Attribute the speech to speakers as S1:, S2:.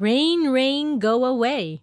S1: Rain, rain, go away.